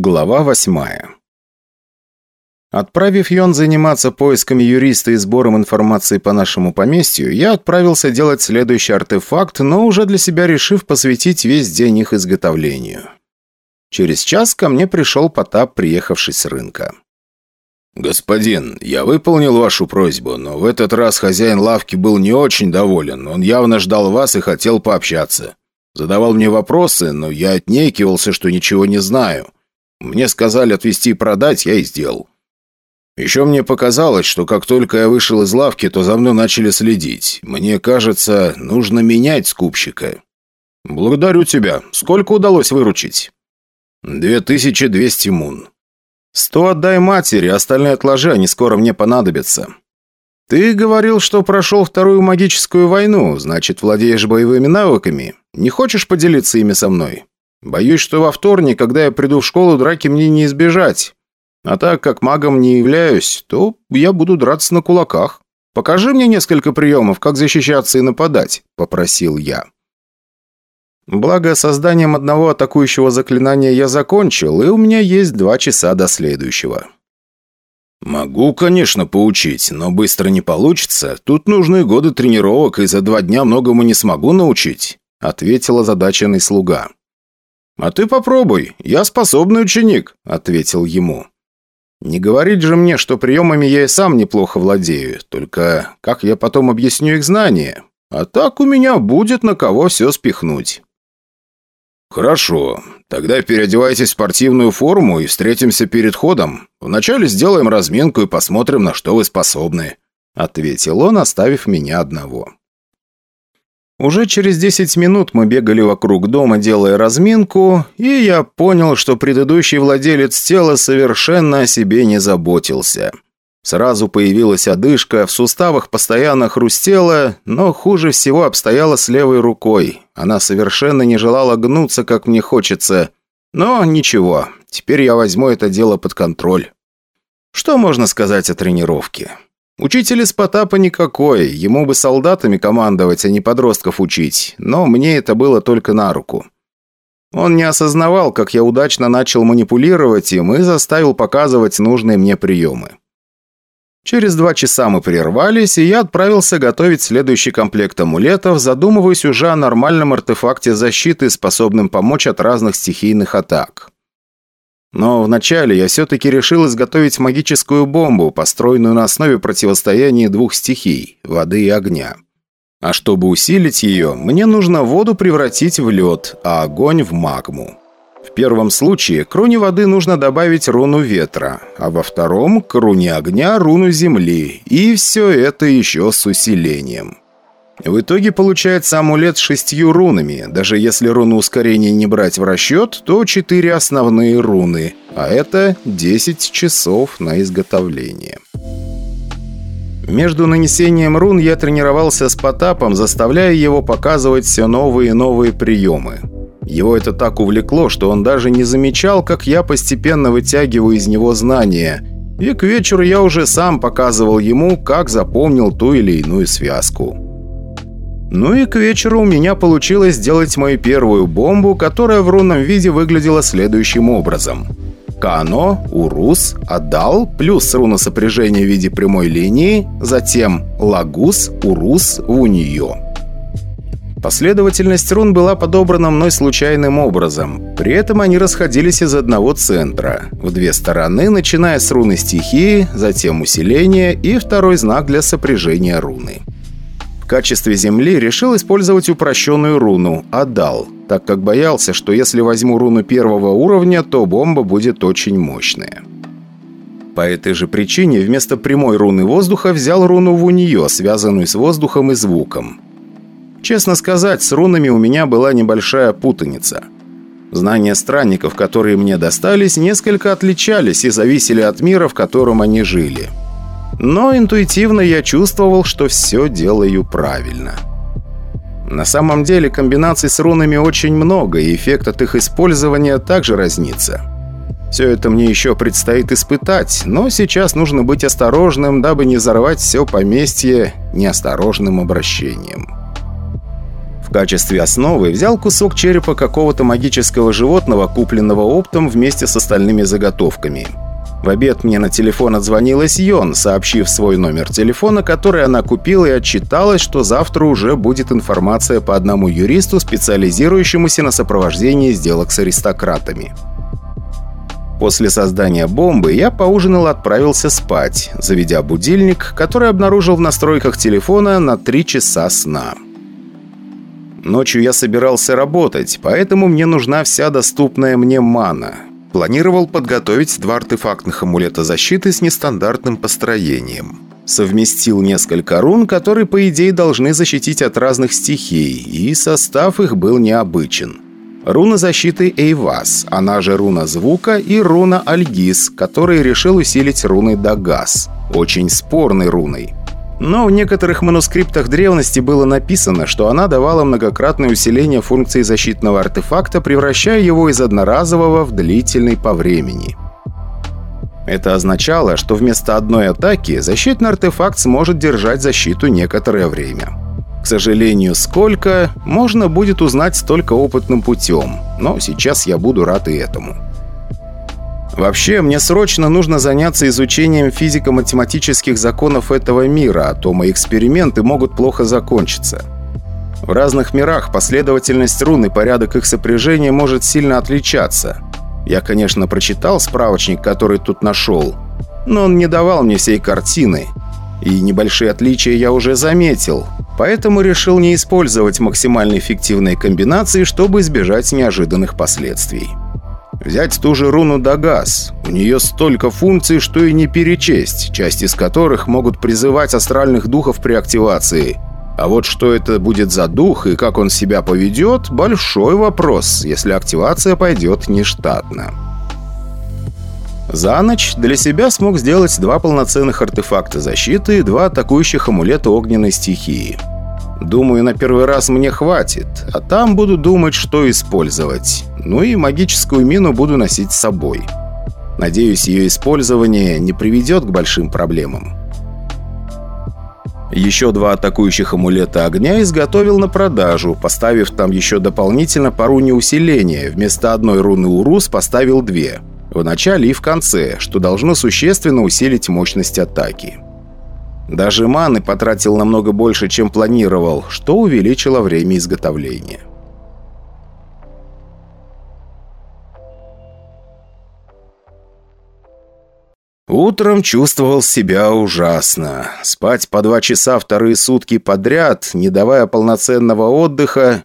Глава восьмая Отправив Йон заниматься поисками юриста и сбором информации по нашему поместью, я отправился делать следующий артефакт, но уже для себя решив посвятить весь день их изготовлению. Через час ко мне пришел Потап, приехавший с рынка. «Господин, я выполнил вашу просьбу, но в этот раз хозяин лавки был не очень доволен. Он явно ждал вас и хотел пообщаться. Задавал мне вопросы, но я отнекивался, что ничего не знаю. Мне сказали отвезти и продать, я и сделал. Еще мне показалось, что как только я вышел из лавки, то за мной начали следить. Мне кажется, нужно менять скупщика. Благодарю тебя. Сколько удалось выручить? Две тысячи двести мун. Сто отдай матери, остальные отложи, они скоро мне понадобятся. Ты говорил, что прошел вторую магическую войну, значит, владеешь боевыми навыками. Не хочешь поделиться ими со мной? Боюсь, что во вторник, когда я приду в школу, драки мне не избежать. А так как магом не являюсь, то я буду драться на кулаках. Покажи мне несколько приемов, как защищаться и нападать», – попросил я. Благо, созданием одного атакующего заклинания я закончил, и у меня есть два часа до следующего. «Могу, конечно, поучить, но быстро не получится. Тут нужны годы тренировок, и за два дня многому не смогу научить», – ответил озадаченный слуга. «А ты попробуй, я способный ученик», – ответил ему. Не говорить же мне, что приемами я и сам неплохо владею, только как я потом объясню их знания? А так у меня будет на кого все спихнуть. «Хорошо. Тогда переодевайтесь в спортивную форму и встретимся перед ходом. Вначале сделаем разминку и посмотрим, на что вы способны», — ответил он, оставив меня одного. Уже через 10 минут мы бегали вокруг дома, делая разминку, и я понял, что предыдущий владелец тела совершенно о себе не заботился. Сразу появилась одышка, в суставах постоянно хрустело, но хуже всего обстояло с левой рукой. Она совершенно не желала гнуться, как мне хочется. Но ничего, теперь я возьму это дело под контроль. Что можно сказать о тренировке? Учитель из Потапа никакой, ему бы солдатами командовать, а не подростков учить, но мне это было только на руку. Он не осознавал, как я удачно начал манипулировать им и заставил показывать нужные мне приемы. Через два часа мы прервались, и я отправился готовить следующий комплект амулетов, задумываясь уже о нормальном артефакте защиты, способном помочь от разных стихийных атак. Но вначале я все-таки решил изготовить магическую бомбу, построенную на основе противостояния двух стихий – воды и огня. А чтобы усилить ее, мне нужно воду превратить в лед, а огонь в магму. В первом случае к руне воды нужно добавить руну ветра, а во втором – к руне огня руну земли, и все это еще с усилением. В итоге получается амулет с шестью рунами. Даже если руну ускорения не брать в расчет, то четыре основные руны. А это 10 часов на изготовление. Между нанесением рун я тренировался с Потапом, заставляя его показывать все новые и новые приемы. Его это так увлекло, что он даже не замечал, как я постепенно вытягиваю из него знания. И к вечеру я уже сам показывал ему, как запомнил ту или иную связку. Ну и к вечеру у меня получилось сделать мою первую бомбу, которая в рунном виде выглядела следующим образом. Кано, Урус, Адал, плюс руна сопряжения в виде прямой линии, затем Лагус, Урус, Вуньо. Последовательность рун была подобрана мной случайным образом. При этом они расходились из одного центра. В две стороны, начиная с руны стихии, затем усиление и второй знак для сопряжения руны качестве земли решил использовать упрощенную руну «Адал», так как боялся, что если возьму руну первого уровня, то бомба будет очень мощная. По этой же причине вместо прямой руны воздуха взял руну в нее, связанную с воздухом и звуком. Честно сказать, с рунами у меня была небольшая путаница. Знания странников, которые мне достались, несколько отличались и зависели от мира, в котором они жили – но интуитивно я чувствовал, что все делаю правильно. На самом деле комбинаций с рунами очень много, и эффект от их использования также разнится. Все это мне еще предстоит испытать, но сейчас нужно быть осторожным, дабы не взорвать все поместье неосторожным обращением. В качестве основы взял кусок черепа какого-то магического животного, купленного оптом вместе с остальными заготовками. В обед мне на телефон отзвонилась Йон, сообщив свой номер телефона, который она купила и отчиталась, что завтра уже будет информация по одному юристу, специализирующемуся на сопровождении сделок с аристократами. После создания бомбы я поужинал и отправился спать, заведя будильник, который обнаружил в настройках телефона на 3 часа сна. Ночью я собирался работать, поэтому мне нужна вся доступная мне мана. Планировал подготовить два артефактных амулета защиты с нестандартным построением. Совместил несколько рун, которые, по идее, должны защитить от разных стихий, и состав их был необычен. Руна защиты Эйвас, она же руна звука, и руна Альгиз, который решил усилить руной Дагас. Очень спорной руной. Но в некоторых манускриптах древности было написано, что она давала многократное усиление функции защитного артефакта, превращая его из одноразового в длительный по времени. Это означало, что вместо одной атаки защитный артефакт сможет держать защиту некоторое время. К сожалению, сколько, можно будет узнать только опытным путем, но сейчас я буду рад и этому. Вообще, мне срочно нужно заняться изучением физико-математических законов этого мира, а то мои эксперименты могут плохо закончиться. В разных мирах последовательность рун и порядок их сопряжения может сильно отличаться. Я, конечно, прочитал справочник, который тут нашел, но он не давал мне всей картины. И небольшие отличия я уже заметил, поэтому решил не использовать максимально эффективные комбинации, чтобы избежать неожиданных последствий. Взять ту же руну Дагас. У нее столько функций, что и не перечесть, часть из которых могут призывать астральных духов при активации. А вот что это будет за дух и как он себя поведет – большой вопрос, если активация пойдет нештатно. За ночь для себя смог сделать два полноценных артефакта защиты и два атакующих амулета огненной стихии – Думаю, на первый раз мне хватит, а там буду думать, что использовать. Ну и магическую мину буду носить с собой. Надеюсь, ее использование не приведет к большим проблемам. Еще два атакующих амулета огня изготовил на продажу, поставив там еще дополнительно по руне. Вместо одной руны Урус поставил две. В начале и в конце, что должно существенно усилить мощность атаки. Даже маны потратил намного больше, чем планировал, что увеличило время изготовления. Утром чувствовал себя ужасно. Спать по два часа вторые сутки подряд, не давая полноценного отдыха,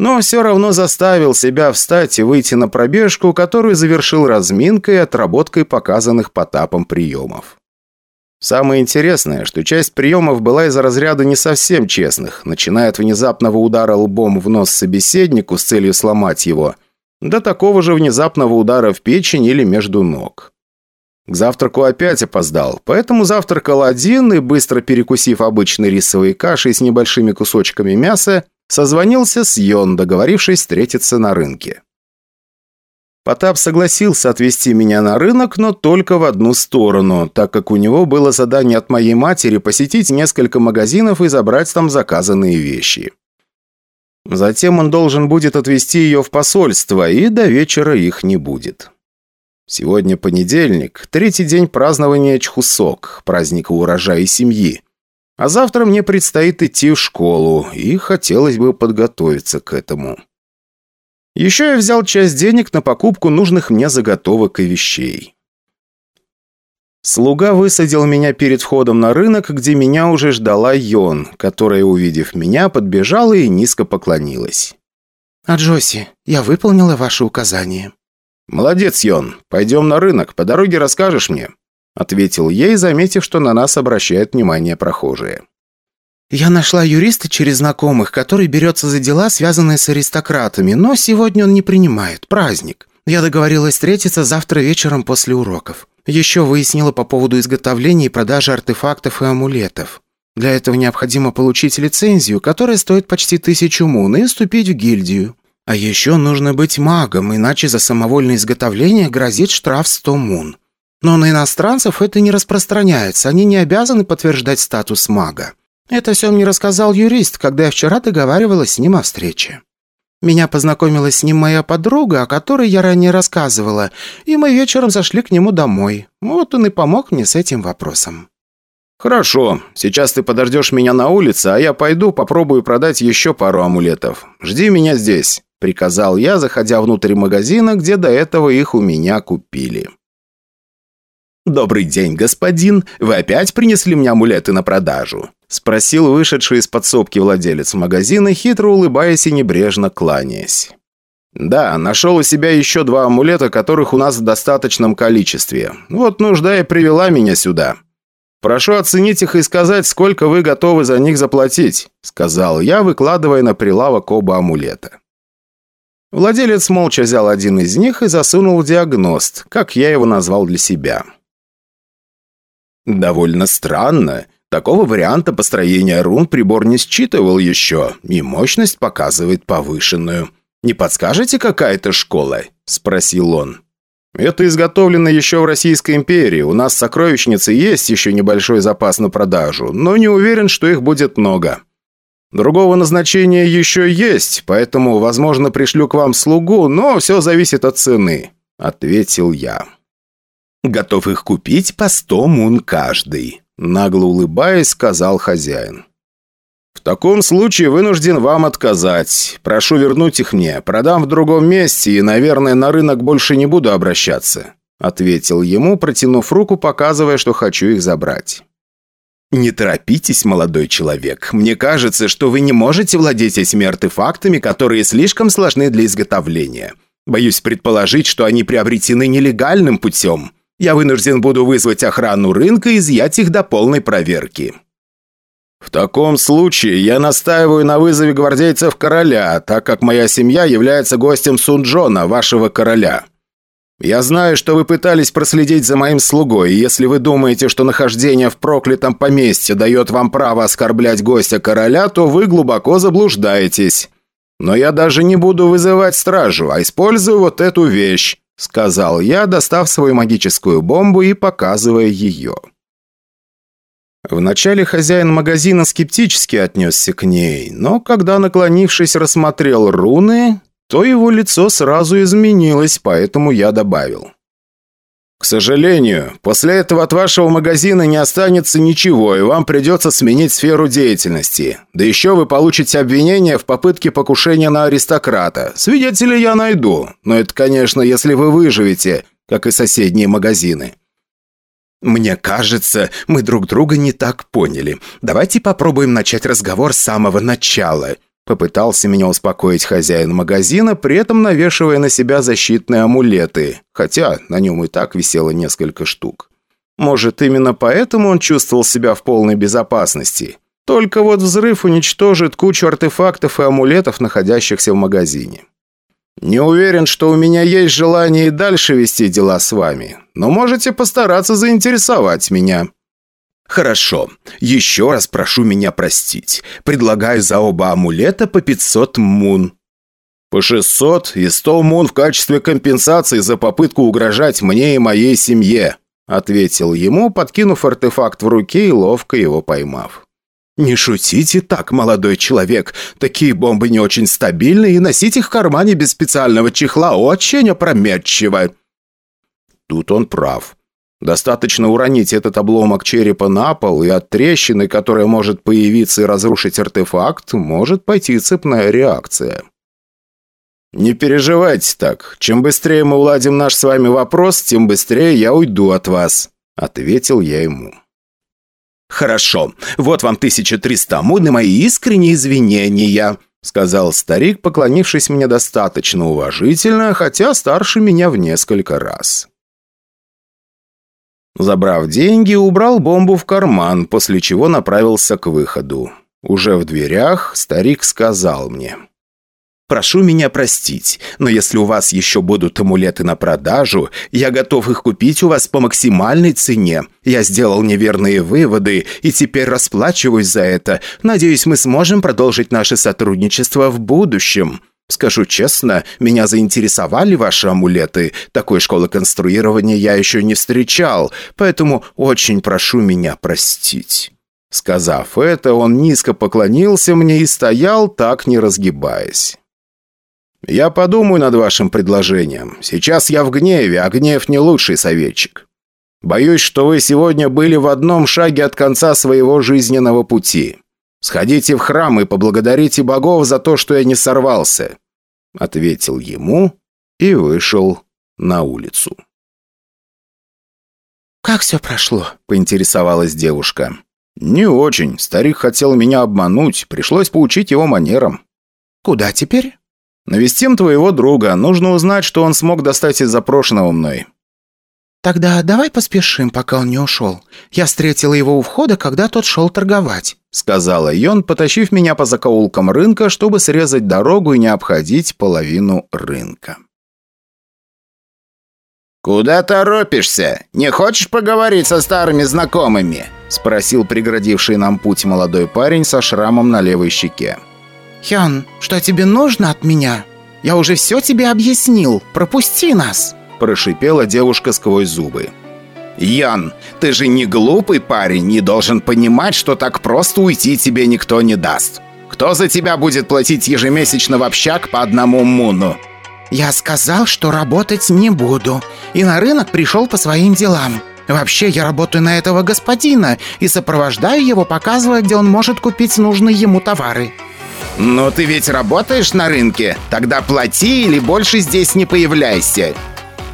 но все равно заставил себя встать и выйти на пробежку, которую завершил разминкой и отработкой показанных Потапом приемов. Самое интересное, что часть приемов была из разряда не совсем честных, начиная от внезапного удара лбом в нос собеседнику с целью сломать его, до такого же внезапного удара в печень или между ног. К завтраку опять опоздал, поэтому завтракал один и, быстро перекусив обычной рисовой кашей с небольшими кусочками мяса, созвонился с Йон, договорившись встретиться на рынке. Потап согласился отвезти меня на рынок, но только в одну сторону, так как у него было задание от моей матери посетить несколько магазинов и забрать там заказанные вещи. Затем он должен будет отвезти ее в посольство, и до вечера их не будет. Сегодня понедельник, третий день празднования Чхусок, праздника урожая и семьи. А завтра мне предстоит идти в школу, и хотелось бы подготовиться к этому. Еще я взял часть денег на покупку нужных мне заготовок и вещей. Слуга высадил меня перед входом на рынок, где меня уже ждала Йон, которая, увидев меня, подбежала и низко поклонилась. «А Джоси, я выполнила ваши указания». «Молодец, Йон. Пойдем на рынок. По дороге расскажешь мне», — ответил ей, заметив, что на нас обращают внимание прохожие. «Я нашла юриста через знакомых, который берется за дела, связанные с аристократами, но сегодня он не принимает. Праздник. Я договорилась встретиться завтра вечером после уроков. Еще выяснила по поводу изготовления и продажи артефактов и амулетов. Для этого необходимо получить лицензию, которая стоит почти тысячу мун, и вступить в гильдию. А еще нужно быть магом, иначе за самовольное изготовление грозит штраф 100 мун. Но на иностранцев это не распространяется, они не обязаны подтверждать статус мага. «Это все мне рассказал юрист, когда я вчера договаривалась с ним о встрече. Меня познакомила с ним моя подруга, о которой я ранее рассказывала, и мы вечером зашли к нему домой. Вот он и помог мне с этим вопросом». «Хорошо. Сейчас ты подождешь меня на улице, а я пойду попробую продать еще пару амулетов. Жди меня здесь», – приказал я, заходя внутрь магазина, где до этого их у меня купили. «Добрый день, господин. Вы опять принесли мне амулеты на продажу?» – спросил вышедший из подсобки владелец магазина, хитро улыбаясь и небрежно кланяясь. «Да, нашел у себя еще два амулета, которых у нас в достаточном количестве. Вот нужда и привела меня сюда. «Прошу оценить их и сказать, сколько вы готовы за них заплатить», сказал я, выкладывая на прилавок оба амулета. Владелец молча взял один из них и засунул в диагност, как я его назвал для себя. «Довольно странно. Такого варианта построения рун прибор не считывал еще, и мощность показывает повышенную. Не подскажете, какая это школа?» – спросил он. Это изготовлено еще в Российской империи. У нас сокровищницы есть еще небольшой запас на продажу, но не уверен, что их будет много. Другого назначения еще есть, поэтому, возможно, пришлю к вам слугу, но все зависит от цены», — ответил я. «Готов их купить по сто мун каждый», — нагло улыбаясь, сказал хозяин. «В таком случае вынужден вам отказать. Прошу вернуть их мне. Продам в другом месте и, наверное, на рынок больше не буду обращаться», ответил ему, протянув руку, показывая, что хочу их забрать. «Не торопитесь, молодой человек. Мне кажется, что вы не можете владеть этими артефактами, которые слишком сложны для изготовления. Боюсь предположить, что они приобретены нелегальным путем. Я вынужден буду вызвать охрану рынка и изъять их до полной проверки». «В таком случае я настаиваю на вызове гвардейцев короля, так как моя семья является гостем Сунджона, вашего короля. Я знаю, что вы пытались проследить за моим слугой, и если вы думаете, что нахождение в проклятом поместье дает вам право оскорблять гостя короля, то вы глубоко заблуждаетесь. Но я даже не буду вызывать стражу, а использую вот эту вещь», сказал я, достав свою магическую бомбу и показывая ее. Вначале хозяин магазина скептически отнесся к ней, но когда, наклонившись, рассмотрел руны, то его лицо сразу изменилось, поэтому я добавил. «К сожалению, после этого от вашего магазина не останется ничего, и вам придется сменить сферу деятельности. Да еще вы получите обвинение в попытке покушения на аристократа. Свидетелей я найду, но это, конечно, если вы выживете, как и соседние магазины. «Мне кажется, мы друг друга не так поняли. Давайте попробуем начать разговор с самого начала», Попытался меня успокоить хозяин магазина, при этом навешивая на себя защитные амулеты, хотя на нем и так висело несколько штук. Может, именно поэтому он чувствовал себя в полной безопасности. Только вот взрыв уничтожит кучу артефактов и амулетов, находящихся в магазине. «Не уверен, что у меня есть желание и дальше вести дела с вами, но можете постараться заинтересовать меня». «Хорошо. Еще раз прошу меня простить. Предлагаю за оба амулета по 500 мун». «По 600 и 100 мун в качестве компенсации за попытку угрожать мне и моей семье», ответил ему, подкинув артефакт в руке и ловко его поймав. «Не шутите так, молодой человек. Такие бомбы не очень стабильны, и носить их в кармане без специального чехла очень опрометчиво». Тут он прав. Достаточно уронить этот обломок черепа на пол, и от трещины, которая может появиться и разрушить артефакт, может пойти цепная реакция. «Не переживайте так. Чем быстрее мы уладим наш с вами вопрос, тем быстрее я уйду от вас», — ответил я ему. «Хорошо. Вот вам 1300 мун и мои искренние извинения», сказал старик, поклонившись мне достаточно уважительно, хотя старше меня в несколько раз. Забрав деньги, убрал бомбу в карман, после чего направился к выходу. Уже в дверях старик сказал мне – Прошу меня простить, но если у вас еще будут амулеты на продажу, я готов их купить у вас по максимальной цене. Я сделал неверные выводы и теперь расплачиваюсь за это. Надеюсь, мы сможем продолжить наше сотрудничество в будущем. Скажу честно, меня заинтересовали ваши амулеты. Такой школы конструирования я еще не встречал, поэтому очень прошу меня простить». Сказав это, он низко поклонился мне и стоял, так не разгибаясь. «Я подумаю над вашим предложением. Сейчас я в гневе, а гнев не лучший советчик. Боюсь, что вы сегодня были в одном шаге от конца своего жизненного пути. Сходите в храм и поблагодарите богов за то, что я не сорвался», — ответил ему и вышел на улицу. «Как все прошло?» – поинтересовалась девушка. «Не очень. Старик хотел меня обмануть. Пришлось поучить его манерам». «Куда теперь?» «Навестим твоего друга. Нужно узнать, что он смог достать из запрошенного мной». «Тогда давай поспешим, пока он не ушел. Я встретила его у входа, когда тот шел торговать», — сказала Йон, потащив меня по закоулкам рынка, чтобы срезать дорогу и не обходить половину рынка. «Куда торопишься? Не хочешь поговорить со старыми знакомыми?» – спросил преградивший нам путь молодой парень со шрамом на левой щеке. «Хён, что тебе нужно от меня? Я уже все тебе объяснил. Пропусти нас!» – прошипела девушка сквозь зубы. «Ян, ты же не глупый парень, не должен понимать, что так просто уйти тебе никто не даст. Кто за тебя будет платить ежемесячно в общак по одному муну?» «Я сказал, что работать не буду, и на рынок пришел по своим делам. Вообще, я работаю на этого господина и сопровождаю его, показывая, где он может купить нужные ему товары». «Но ты ведь работаешь на рынке? Тогда плати или больше здесь не появляйся».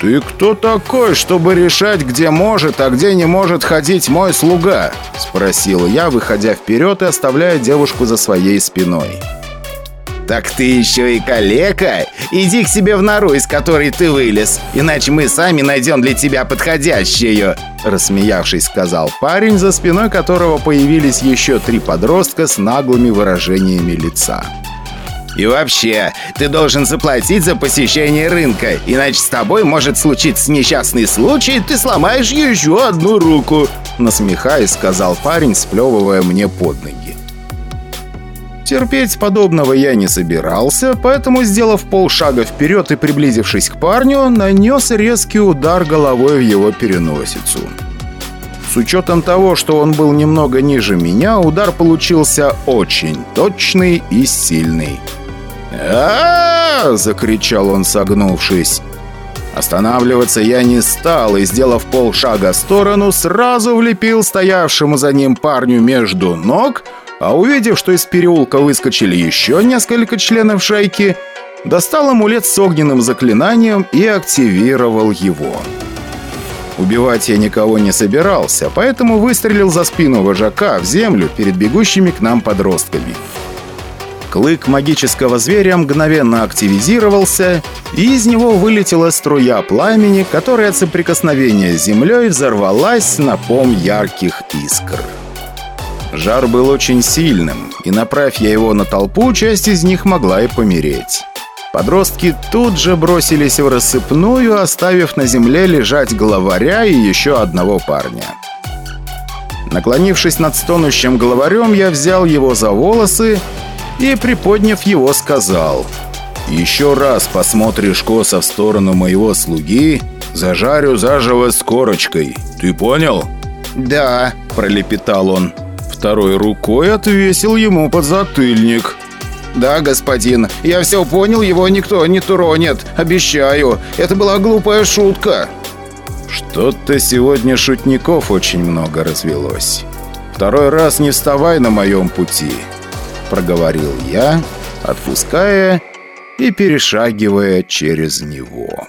«Ты кто такой, чтобы решать, где может, а где не может ходить мой слуга?» Спросил я, выходя вперед и оставляя девушку за своей спиной. «Так ты еще и калека? Иди к себе в нору, из которой ты вылез, иначе мы сами найдем для тебя подходящую!» Рассмеявшись, сказал парень, за спиной которого появились еще три подростка с наглыми выражениями лица. И вообще, ты должен заплатить за посещение рынка, иначе с тобой может случиться несчастный случай, ты сломаешь еще одну руку!» Насмехаясь, сказал парень, сплевывая мне под ноги. Терпеть подобного я не собирался, поэтому, сделав полшага вперед и приблизившись к парню, нанес резкий удар головой в его переносицу. С учетом того, что он был немного ниже меня, удар получился очень точный и сильный. а, закричал он, согнувшись. Останавливаться я не стал и, сделав полшага в сторону, сразу влепил стоявшему за ним парню между ног – а увидев, что из переулка выскочили еще несколько членов шайки, достал амулет с огненным заклинанием и активировал его. Убивать я никого не собирался, поэтому выстрелил за спину вожака в землю перед бегущими к нам подростками. Клык магического зверя мгновенно активизировался, и из него вылетела струя пламени, которая от соприкосновения с землей взорвалась напом ярких искр. Жар был очень сильным, и направь я его на толпу, часть из них могла и помереть. Подростки тут же бросились в рассыпную, оставив на земле лежать главаря и еще одного парня. Наклонившись над стонущим главарем, я взял его за волосы и, приподняв его, сказал «Еще раз посмотришь косо в сторону моего слуги, зажарю заживо с корочкой. Ты понял?» «Да», — пролепетал он второй рукой отвесил ему подзатыльник. «Да, господин, я все понял, его никто не тронет. Обещаю, это была глупая шутка». «Что-то сегодня шутников очень много развелось. Второй раз не вставай на моем пути», — проговорил я, отпуская и перешагивая через него.